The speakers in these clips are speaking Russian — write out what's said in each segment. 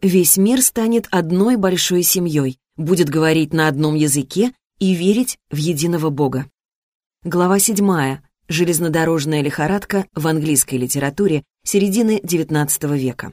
весь мир станет одной большой семьей, будет говорить на одном языке и верить в единого Бога. Глава 7. Железнодорожная лихорадка в английской литературе середины XIX века.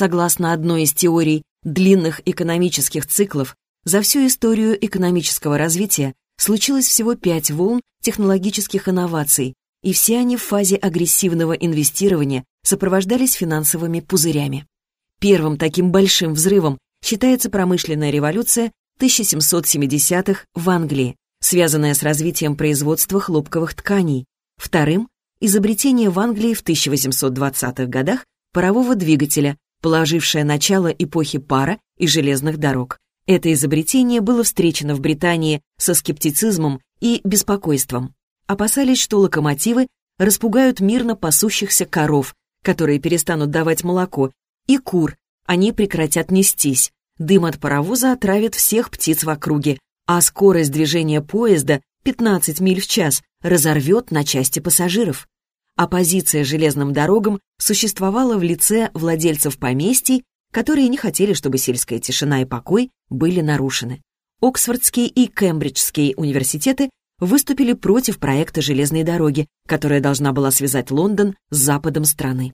Согласно одной из теорий длинных экономических циклов, за всю историю экономического развития случилось всего пять волн технологических инноваций, и все они в фазе агрессивного инвестирования сопровождались финансовыми пузырями. Первым таким большим взрывом считается промышленная революция 1770-х в Англии, связанная с развитием производства хлопковых тканей. Вторым — изобретение в Англии в 1820-х годах парового двигателя, положившее начало эпохи пара и железных дорог. Это изобретение было встречено в Британии со скептицизмом и беспокойством. Опасались, что локомотивы распугают мирно пасущихся коров, которые перестанут давать молоко, и кур, они прекратят нестись. Дым от паровоза отравит всех птиц в округе, а скорость движения поезда 15 миль в час разорвет на части пассажиров. Оппозиция железным дорогам существовала в лице владельцев поместий, которые не хотели, чтобы сельская тишина и покой были нарушены. Оксфордский и Кембриджский университеты выступили против проекта железной дороги, которая должна была связать Лондон с западом страны.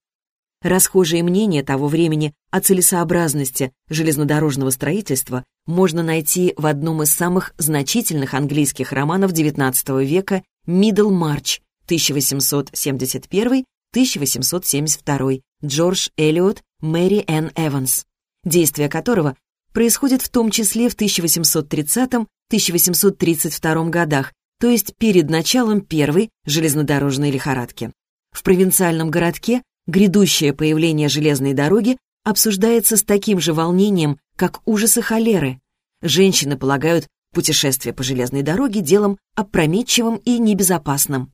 Расхожие мнения того времени о целесообразности железнодорожного строительства можно найти в одном из самых значительных английских романов XIX века «Миддлмарч», 1871-1872, Джордж Эллиот, Мэри Энн Эванс, действие которого происходит в том числе в 1830-1832 годах, то есть перед началом первой железнодорожной лихорадки. В провинциальном городке грядущее появление железной дороги обсуждается с таким же волнением, как ужасы холеры. Женщины полагают путешествие по железной дороге делом опрометчивым и небезопасным.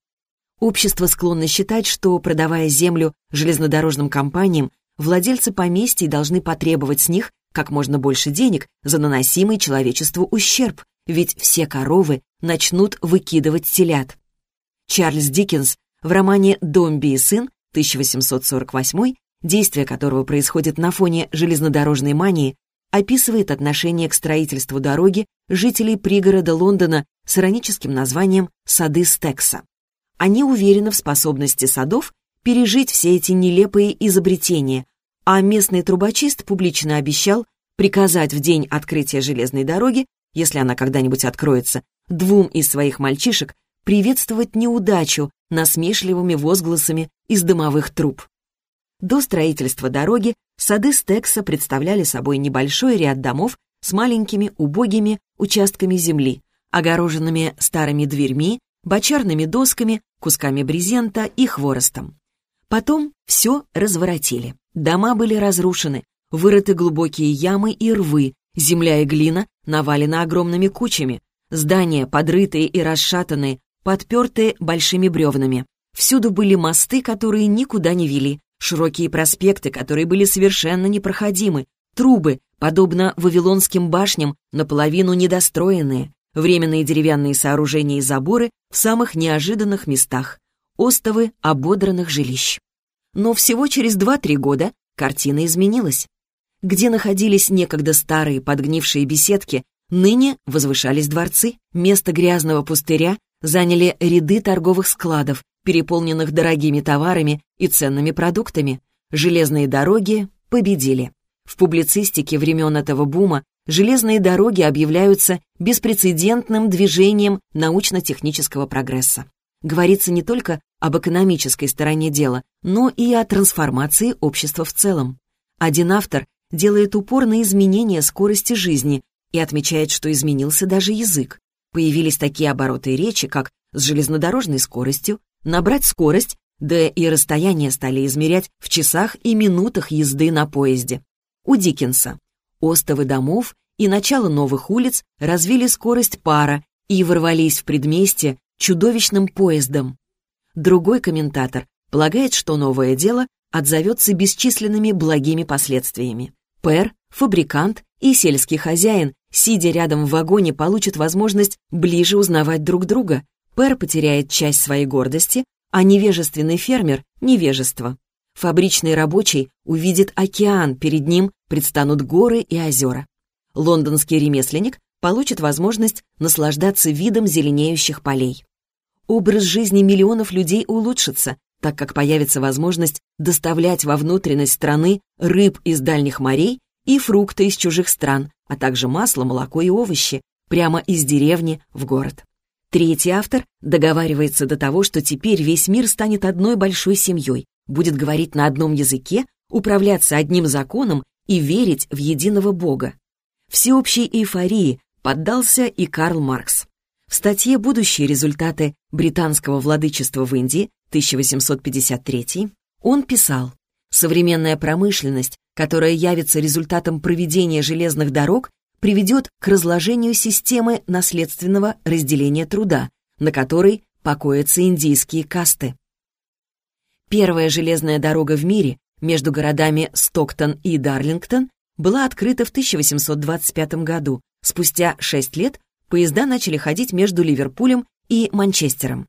Общество склонно считать, что, продавая землю железнодорожным компаниям, владельцы поместий должны потребовать с них как можно больше денег за наносимый человечеству ущерб, ведь все коровы начнут выкидывать телят. Чарльз Диккенс в романе «Домби и сын» 1848, действие которого происходит на фоне железнодорожной мании, описывает отношение к строительству дороги жителей пригорода Лондона с ироническим названием «Сады Стекса». Они уверены в способности садов пережить все эти нелепые изобретения, а местный трубочист публично обещал приказать в день открытия железной дороги, если она когда-нибудь откроется, двум из своих мальчишек приветствовать неудачу насмешливыми возгласами из дымовых труб. До строительства дороги сады Стекса представляли собой небольшой ряд домов с маленькими убогими участками земли, огороженными старыми дверьми, бочарными досками, кусками брезента и хворостом. Потом все разворотили. Дома были разрушены, вырыты глубокие ямы и рвы, земля и глина навалены огромными кучами, здания подрытые и расшатанные, подпертые большими бревнами. Всюду были мосты, которые никуда не вели, широкие проспекты, которые были совершенно непроходимы, трубы, подобно вавилонским башням, наполовину недостроенные, временные деревянные сооружения и заборы в самых неожиданных местах, остовы ободранных жилищ. Но всего через 2-3 года картина изменилась. Где находились некогда старые подгнившие беседки, ныне возвышались дворцы, место грязного пустыря заняли ряды торговых складов, переполненных дорогими товарами и ценными продуктами. Железные дороги победили. В публицистике времен этого бума железные дороги объявляются беспрецедентным движением научно-технического прогресса. Говорится не только об экономической стороне дела, но и о трансформации общества в целом. Один автор делает упор на изменение скорости жизни и отмечает, что изменился даже язык. Появились такие обороты речи, как с железнодорожной скоростью, набрать скорость, да и расстояние стали измерять в часах и минутах езды на поезде. У Диккенса Остовы домов и начало новых улиц развили скорость пара и ворвались в предместье чудовищным поездом. Другой комментатор полагает, что новое дело отзовется бесчисленными благими последствиями. Пэр, фабрикант и сельский хозяин, сидя рядом в вагоне, получат возможность ближе узнавать друг друга. Пэр потеряет часть своей гордости, а невежественный фермер — невежество. Фабричный рабочий увидит океан, перед ним предстанут горы и озера. Лондонский ремесленник получит возможность наслаждаться видом зеленеющих полей. Образ жизни миллионов людей улучшится, так как появится возможность доставлять во внутренность страны рыб из дальних морей и фрукты из чужих стран, а также масло, молоко и овощи прямо из деревни в город. Третий автор договаривается до того, что теперь весь мир станет одной большой семьей, будет говорить на одном языке, управляться одним законом и верить в единого Бога. Всеобщей эйфории поддался и Карл Маркс. В статье «Будущие результаты британского владычества в Индии» 1853 он писал «Современная промышленность, которая явится результатом проведения железных дорог, приведет к разложению системы наследственного разделения труда, на которой покоятся индийские касты. Первая железная дорога в мире между городами Стоктон и Дарлингтон была открыта в 1825 году. Спустя шесть лет поезда начали ходить между Ливерпулем и Манчестером.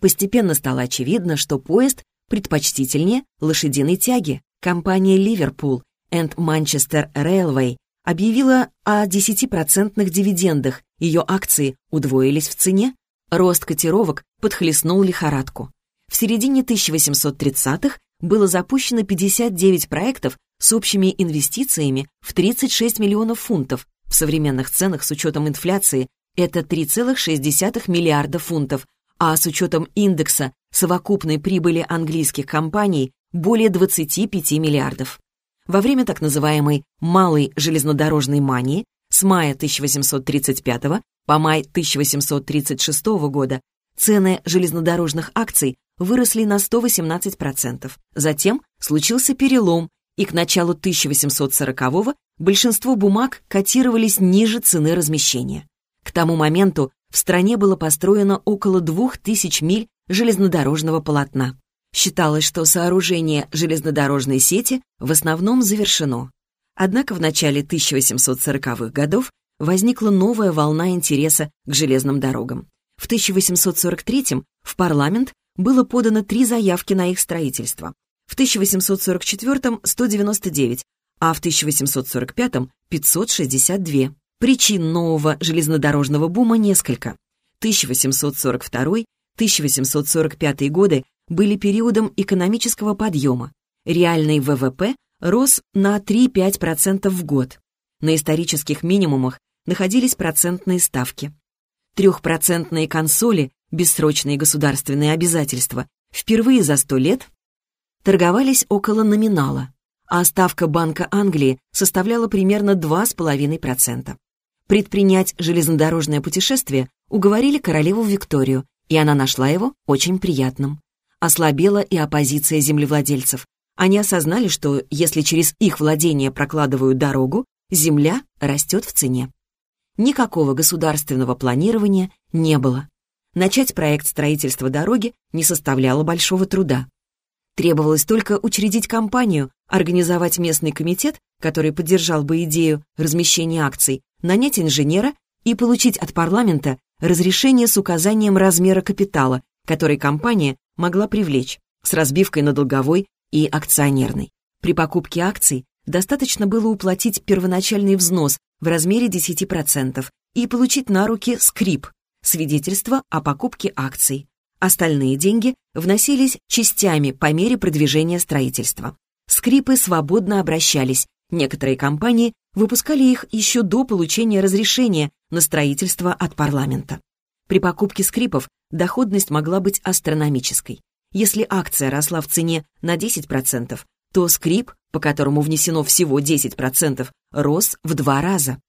Постепенно стало очевидно, что поезд предпочтительнее лошадиной тяги. Компания «Ливерпул» and Manchester Railway объявила о 10% дивидендах, ее акции удвоились в цене, рост котировок подхлестнул лихорадку. В середине 1830-х было запущено 59 проектов с общими инвестициями в 36 миллионов фунтов. В современных ценах с учетом инфляции это 3,6 миллиарда фунтов, а с учетом индекса совокупной прибыли английских компаний более 25 миллиардов. Во время так называемой «малой железнодорожной мании» с мая 1835 по май 1836 года цены железнодорожных акций выросли на 118%. Затем случился перелом, и к началу 1840-го большинство бумаг котировались ниже цены размещения. К тому моменту в стране было построено около 2000 миль железнодорожного полотна. Считалось, что сооружение железнодорожной сети в основном завершено. Однако в начале 1840-х годов возникла новая волна интереса к железным дорогам. В 1843 в парламент было подано три заявки на их строительство. В 1844 — 199, а в 1845 — 562. Причин нового железнодорожного бума несколько. 1842-1845 годы были периодом экономического подъема. Реальный ВВП рос на 3-5% в год. На исторических минимумах находились процентные ставки. Трехпроцентные консоли, бессрочные государственные обязательства, впервые за 100 лет торговались около номинала, а ставка Банка Англии составляла примерно 2,5%. Предпринять железнодорожное путешествие уговорили королеву Викторию, и она нашла его очень приятным. Ослабела и оппозиция землевладельцев. Они осознали, что если через их владение прокладывают дорогу, земля растет в цене. Никакого государственного планирования не было. Начать проект строительства дороги не составляло большого труда. Требовалось только учредить компанию, организовать местный комитет, который поддержал бы идею размещения акций, нанять инженера и получить от парламента разрешение с указанием размера капитала, который компания могла привлечь, с разбивкой на долговой и акционерный. При покупке акций достаточно было уплатить первоначальный взнос в размере 10% и получить на руки скрип, свидетельство о покупке акций. Остальные деньги вносились частями по мере продвижения строительства. Скрипы свободно обращались, некоторые компании выпускали их еще до получения разрешения на строительство от парламента. При покупке скрипов доходность могла быть астрономической. Если акция росла в цене на 10%, то скрип, по которому внесено всего 10%, рос в два раза.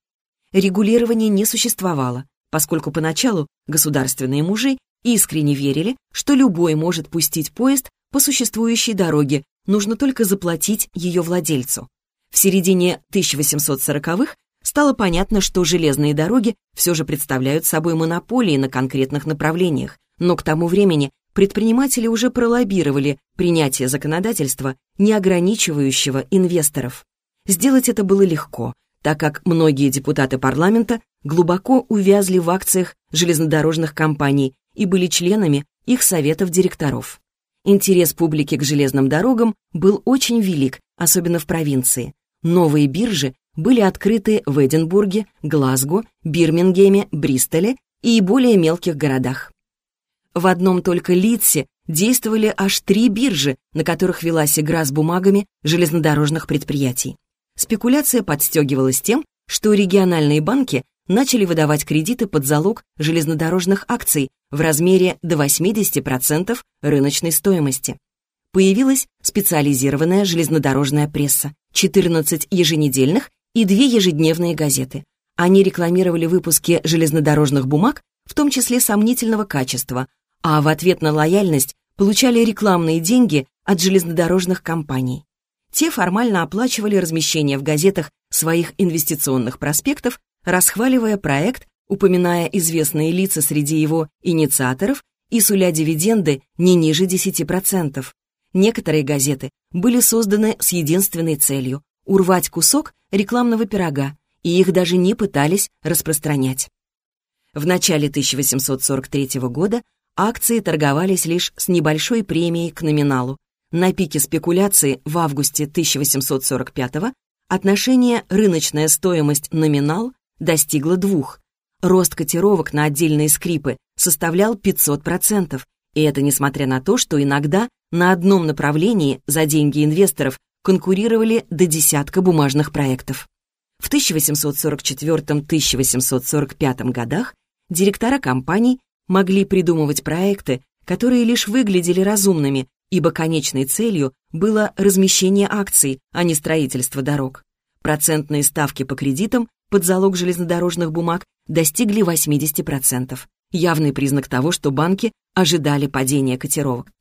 Регулирования не существовало, поскольку поначалу государственные мужи искренне верили, что любой может пустить поезд по существующей дороге, нужно только заплатить ее владельцу. В середине 1840-х стало понятно, что железные дороги все же представляют собой монополии на конкретных направлениях, но к тому времени предприниматели уже пролоббировали принятие законодательства, не ограничивающего инвесторов. Сделать это было легко, так как многие депутаты парламента глубоко увязли в акциях железнодорожных компаний и были членами их советов директоров. Интерес публики к железным дорогам был очень велик, особенно в провинции. Новые биржи были открыты в Эдинбурге, Глазго, Бирмингеме, Бристоле и более мелких городах. В одном только Лидсе действовали аж три биржи, на которых велась игра с бумагами железнодорожных предприятий. Спекуляция подстегивалась тем, что региональные банки начали выдавать кредиты под залог железнодорожных акций в размере до 80% рыночной стоимости. Появилась специализированная железнодорожная пресса, 14 еженедельных и две ежедневные газеты. Они рекламировали выпуски железнодорожных бумаг, в том числе сомнительного качества, а в ответ на лояльность получали рекламные деньги от железнодорожных компаний. Те формально оплачивали размещение в газетах своих инвестиционных проспектов расхваливая проект, упоминая известные лица среди его инициаторов и суля дивиденды не ниже 10%. Некоторые газеты были созданы с единственной целью — урвать кусок рекламного пирога, и их даже не пытались распространять. В начале 1843 года акции торговались лишь с небольшой премией к номиналу. На пике спекуляции в августе 1845 отношение рыночная стоимость-номинал достигла двух. Рост котировок на отдельные скрипы составлял 500%, и это несмотря на то, что иногда на одном направлении за деньги инвесторов конкурировали до десятка бумажных проектов. В 1844-1845 годах директора компаний могли придумывать проекты, которые лишь выглядели разумными, ибо конечной целью было размещение акций, а не строительство дорог. Процентные ставки по кредитам под залог железнодорожных бумаг достигли 80%. Явный признак того, что банки ожидали падения котировок.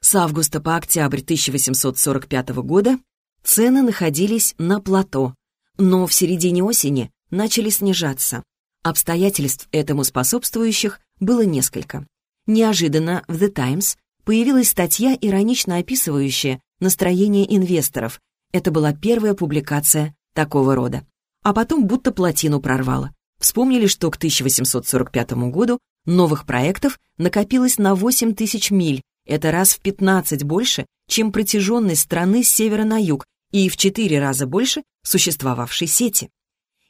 С августа по октябрь 1845 года цены находились на плато, но в середине осени начали снижаться. Обстоятельств этому способствующих было несколько. Неожиданно в The Times появилась статья, иронично описывающая настроение инвесторов. Это была первая публикация такого рода а потом будто плотину прорвало. Вспомнили, что к 1845 году новых проектов накопилось на 8 тысяч миль, это раз в 15 больше, чем протяженность страны с севера на юг и в 4 раза больше существовавшей сети.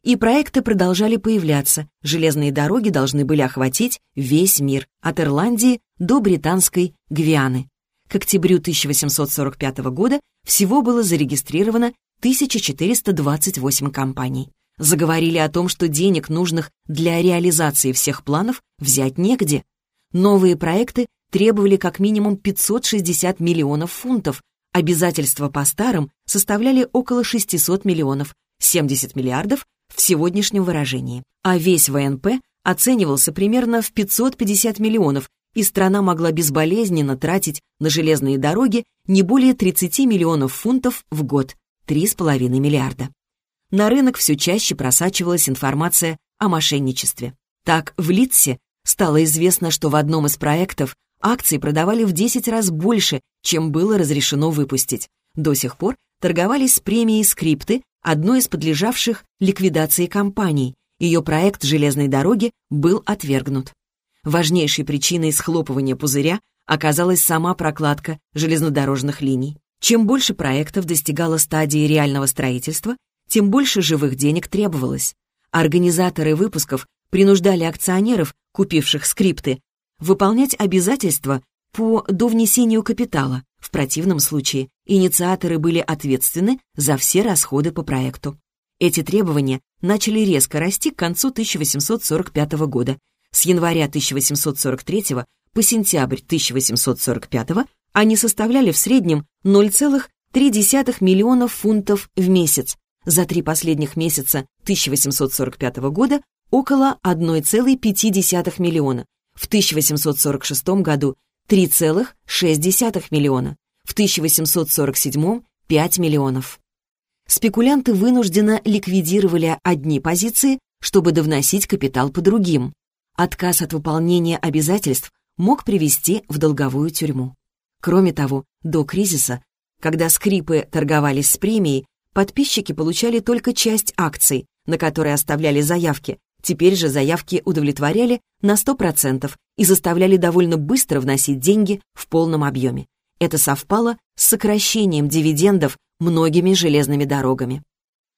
И проекты продолжали появляться, железные дороги должны были охватить весь мир, от Ирландии до британской Гвианы. К октябрю 1845 года всего было зарегистрировано 1428 компаний. Заговорили о том, что денег, нужных для реализации всех планов, взять негде. Новые проекты требовали как минимум 560 миллионов фунтов, обязательства по старым составляли около 600 миллионов, 70 миллиардов в сегодняшнем выражении, а весь ВНП оценивался примерно в 550 миллионов, и страна могла безболезненно тратить на железные дороги не более 30 миллионов фунтов в год. 3,5 миллиарда. На рынок все чаще просачивалась информация о мошенничестве. Так, в Литсе стало известно, что в одном из проектов акции продавали в 10 раз больше, чем было разрешено выпустить. До сих пор торговались премией «Скрипты», одной из подлежавших ликвидации компаний. Ее проект железной дороги был отвергнут. Важнейшей причиной схлопывания пузыря оказалась сама прокладка железнодорожных линий. Чем больше проектов достигало стадии реального строительства, тем больше живых денег требовалось. Организаторы выпусков принуждали акционеров, купивших скрипты, выполнять обязательства по довнесению капитала. В противном случае инициаторы были ответственны за все расходы по проекту. Эти требования начали резко расти к концу 1845 года. С января 1843 по сентябрь 1845 они составляли в среднем 0,3 миллиона фунтов в месяц. За три последних месяца 1845 года около 1,5 миллиона. В 1846 году 3,6 миллиона. В 1847 – 5 миллионов. Спекулянты вынужденно ликвидировали одни позиции, чтобы довносить капитал по другим. Отказ от выполнения обязательств мог привести в долговую тюрьму. Кроме того, до кризиса, когда скрипы торговались с премией, подписчики получали только часть акций, на которые оставляли заявки. Теперь же заявки удовлетворяли на 100% и заставляли довольно быстро вносить деньги в полном объеме. Это совпало с сокращением дивидендов многими железными дорогами.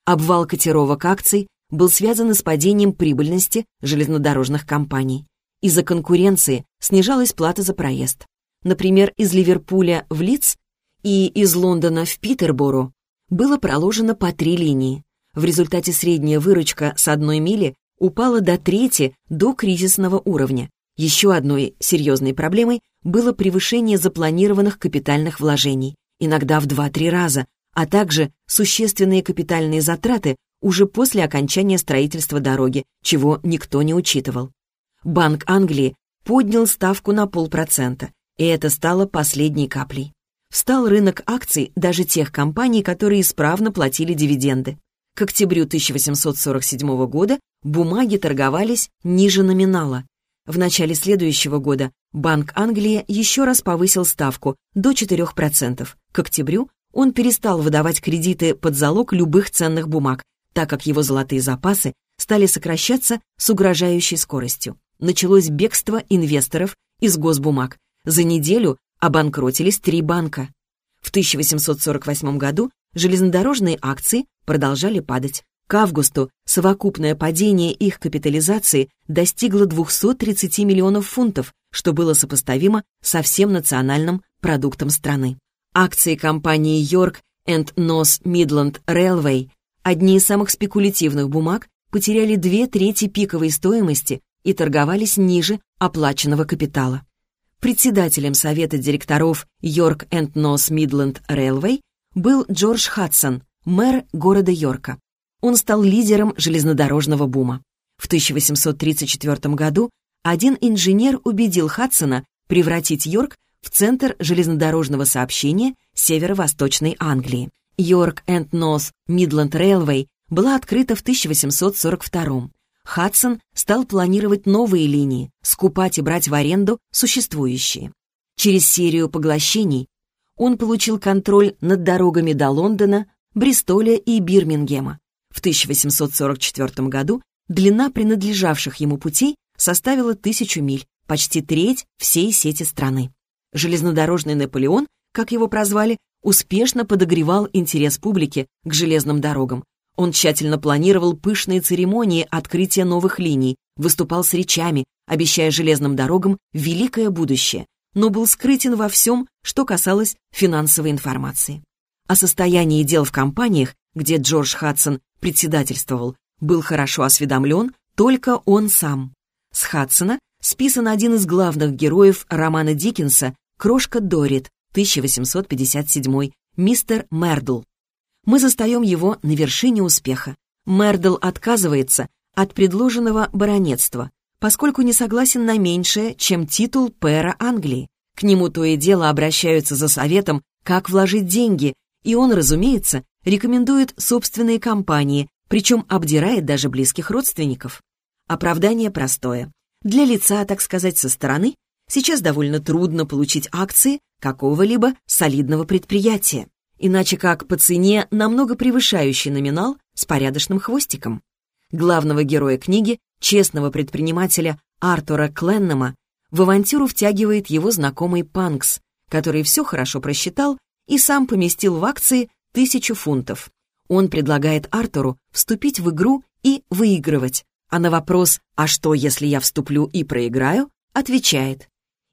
Обвал котировок акций был связан с падением прибыльности железнодорожных компаний. Из-за конкуренции снижалась плата за проезд. Например, из Ливерпуля в Лидс и из Лондона в Питербору было проложено по три линии. В результате средняя выручка с одной мили упала до трети до кризисного уровня. Еще одной серьезной проблемой было превышение запланированных капитальных вложений, иногда в 2-3 раза, а также существенные капитальные затраты уже после окончания строительства дороги, чего никто не учитывал. Банк Англии поднял ставку на полпроцента, и это стало последней каплей. Встал рынок акций даже тех компаний, которые исправно платили дивиденды. К октябрю 1847 года бумаги торговались ниже номинала. В начале следующего года Банк Англии еще раз повысил ставку до 4%. К октябрю он перестал выдавать кредиты под залог любых ценных бумаг, так как его золотые запасы стали сокращаться с угрожающей скоростью. Началось бегство инвесторов из госбумаг. За неделю обанкротились три банка. В 1848 году железнодорожные акции продолжали падать. К августу совокупное падение их капитализации достигло 230 миллионов фунтов, что было сопоставимо со всем национальным продуктом страны. Акции компании York and North Midland Railway, одни из самых спекулятивных бумаг, потеряли две трети пиковой стоимости и торговались ниже оплаченного капитала. Председателем совета директоров York and North Midland Railway был Джордж Хадсон, мэр города Йорка. Он стал лидером железнодорожного бума. В 1834 году один инженер убедил Хадсона превратить Йорк в центр железнодорожного сообщения северо-восточной Англии. Йорк энд Нос Мидленд Рейлвей была открыта в 1842 Хадсон стал планировать новые линии, скупать и брать в аренду существующие. Через серию поглощений он получил контроль над дорогами до Лондона, Бристоля и Бирмингема. В 1844 году длина принадлежавших ему путей составила тысячу миль, почти треть всей сети страны. Железнодорожный Наполеон, как его прозвали, успешно подогревал интерес публики к железным дорогам, он тщательно планировал пышные церемонии открытия новых линий, выступал с речами, обещая железным дорогам великое будущее, но был скрытен во всем, что касалось финансовой информации. О состоянии дел в компаниях, где Джордж Хадсон председательствовал, был хорошо осведомлен только он сам. С Хадсона списан один из главных героев романа Диккенса «Крошка Дорит», 1857, мистер Мердл мы застаем его на вершине успеха. Мердл отказывается от предложенного баронетства, поскольку не согласен на меньшее, чем титул пэра Англии. К нему то и дело обращаются за советом, как вложить деньги, и он, разумеется, рекомендует собственные компании, причем обдирает даже близких родственников. Оправдание простое. Для лица, так сказать, со стороны, сейчас довольно трудно получить акции какого-либо солидного предприятия иначе как по цене намного превышающий номинал с порядочным хвостиком. Главного героя книги, честного предпринимателя Артура Кленнема, в авантюру втягивает его знакомый Панкс, который все хорошо просчитал и сам поместил в акции тысячу фунтов. Он предлагает Артуру вступить в игру и выигрывать, а на вопрос «А что, если я вступлю и проиграю?» отвечает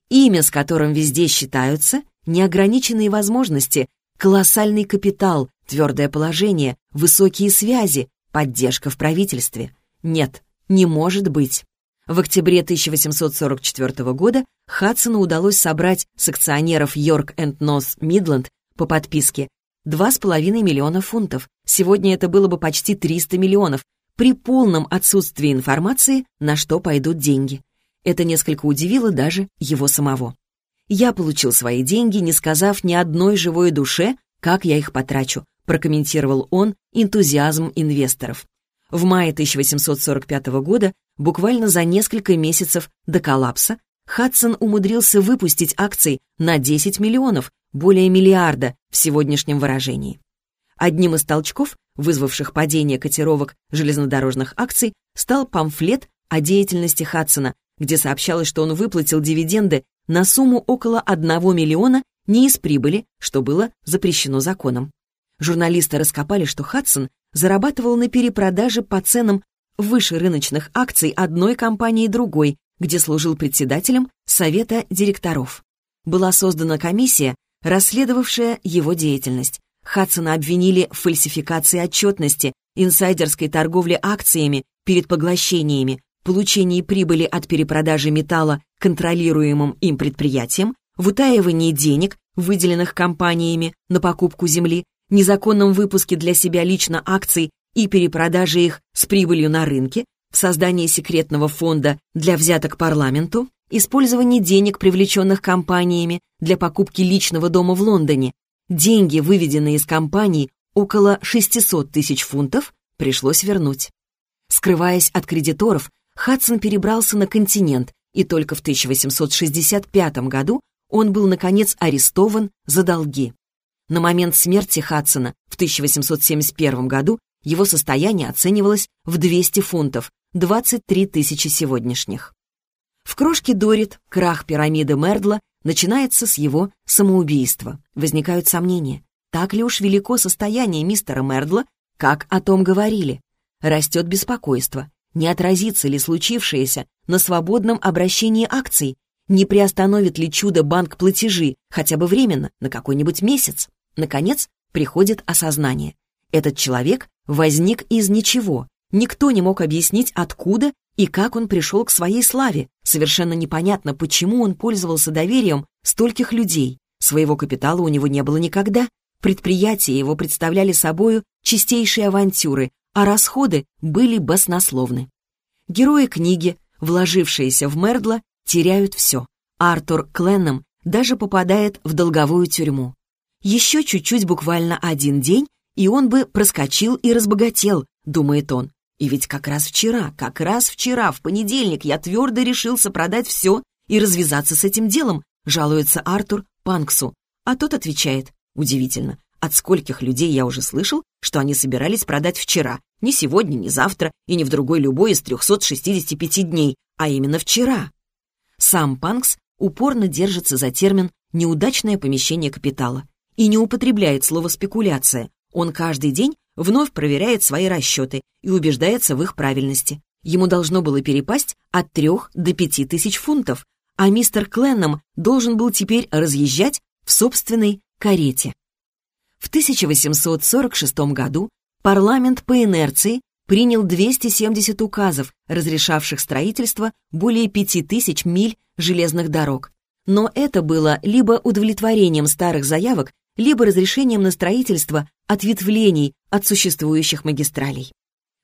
«Имя, с которым везде считаются, неограниченные возможности, Колоссальный капитал, твердое положение, высокие связи, поддержка в правительстве. Нет, не может быть. В октябре 1844 года Хадсону удалось собрать с акционеров Йорк энд Нос Мидленд по подписке 2,5 миллиона фунтов. Сегодня это было бы почти 300 миллионов, при полном отсутствии информации, на что пойдут деньги. Это несколько удивило даже его самого. Я получил свои деньги, не сказав ни одной живой душе, как я их потрачу, прокомментировал он энтузиазм инвесторов. В мае 1845 года, буквально за несколько месяцев до коллапса, Хадсон умудрился выпустить акций на 10 миллионов, более миллиарда в сегодняшнем выражении. Одним из толчков, вызвавших падение котировок железнодорожных акций, стал памфлет о деятельности Хадсона, где сообщалось, что он выплатил дивиденды на сумму около 1 миллиона не из прибыли, что было запрещено законом. Журналисты раскопали, что Хадсон зарабатывал на перепродаже по ценам выше рыночных акций одной компании другой, где служил председателем Совета директоров. Была создана комиссия, расследовавшая его деятельность. Хадсона обвинили в фальсификации отчетности, инсайдерской торговле акциями перед поглощениями, получении прибыли от перепродажи металла контролируемым им предприятиям, в утаивании денег, выделенных компаниями на покупку земли, незаконном выпуске для себя лично акций и перепродаже их с прибылью на рынке, в создании секретного фонда для взяток парламенту, использовании денег, привлеченных компаниями для покупки личного дома в Лондоне. Деньги, выведенные из компаний, около 600 тысяч фунтов, пришлось вернуть. Скрываясь от кредиторов, Хадсон перебрался на континент, и только в 1865 году он был, наконец, арестован за долги. На момент смерти Хадсона в 1871 году его состояние оценивалось в 200 фунтов, 23 тысячи сегодняшних. В крошке Дорит крах пирамиды Мердла начинается с его самоубийства. Возникают сомнения, так ли уж велико состояние мистера Мердла, как о том говорили. Растет беспокойство, не отразится ли случившееся на свободном обращении акций, не приостановит ли чудо банк платежи, хотя бы временно, на какой-нибудь месяц. Наконец, приходит осознание. Этот человек возник из ничего. Никто не мог объяснить, откуда и как он пришел к своей славе. Совершенно непонятно, почему он пользовался доверием стольких людей. Своего капитала у него не было никогда. Предприятия его представляли собою чистейшие авантюры, а расходы были баснословны. Герои книги, вложившиеся в Мердла, теряют все. Артур Кленном даже попадает в долговую тюрьму. Еще чуть-чуть, буквально один день, и он бы проскочил и разбогател, думает он. И ведь как раз вчера, как раз вчера, в понедельник, я твердо решился продать все и развязаться с этим делом, жалуется Артур Панксу. А тот отвечает, удивительно, от скольких людей я уже слышал, что они собирались продать вчера, не сегодня, не завтра и не в другой любой из 365 дней, а именно вчера. Сам Панкс упорно держится за термин «неудачное помещение капитала» и не употребляет слово «спекуляция». Он каждый день вновь проверяет свои расчеты и убеждается в их правильности. Ему должно было перепасть от трех до пяти тысяч фунтов, а мистер Кленном должен был теперь разъезжать в собственной карете. В 1846 году парламент по инерции принял 270 указов, разрешавших строительство более 5000 миль железных дорог. Но это было либо удовлетворением старых заявок, либо разрешением на строительство ответвлений от существующих магистралей.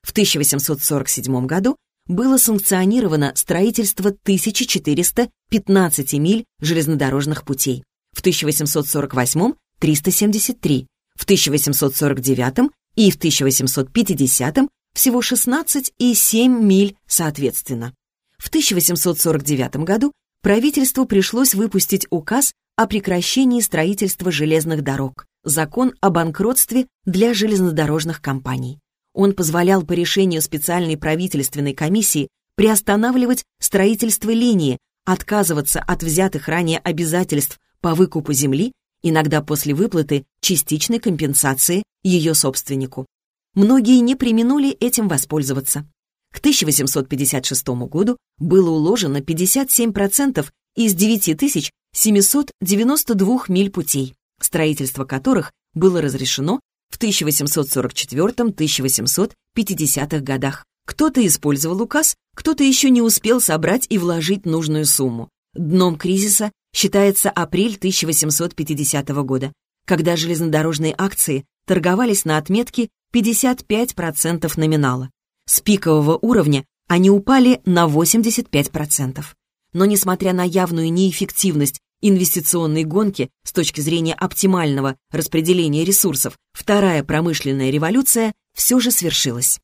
В 1847 году было санкционировано строительство 1415 миль железнодорожных путей. В 1848 — 373, в 1849 и в 1850 всего 16 и 7 миль соответственно. В 1849 году правительству пришлось выпустить указ о прекращении строительства железных дорог, закон о банкротстве для железнодорожных компаний. Он позволял по решению специальной правительственной комиссии приостанавливать строительство линии, отказываться от взятых ранее обязательств по выкупу земли иногда после выплаты частичной компенсации ее собственнику. Многие не применули этим воспользоваться. К 1856 году было уложено 57% из 9792 миль путей, строительство которых было разрешено в 1844-1850 годах. Кто-то использовал указ, кто-то еще не успел собрать и вложить нужную сумму. Дном кризиса считается апрель 1850 года, когда железнодорожные акции торговались на отметке 55% номинала. С пикового уровня они упали на 85%. Но несмотря на явную неэффективность инвестиционной гонки с точки зрения оптимального распределения ресурсов, вторая промышленная революция все же свершилась.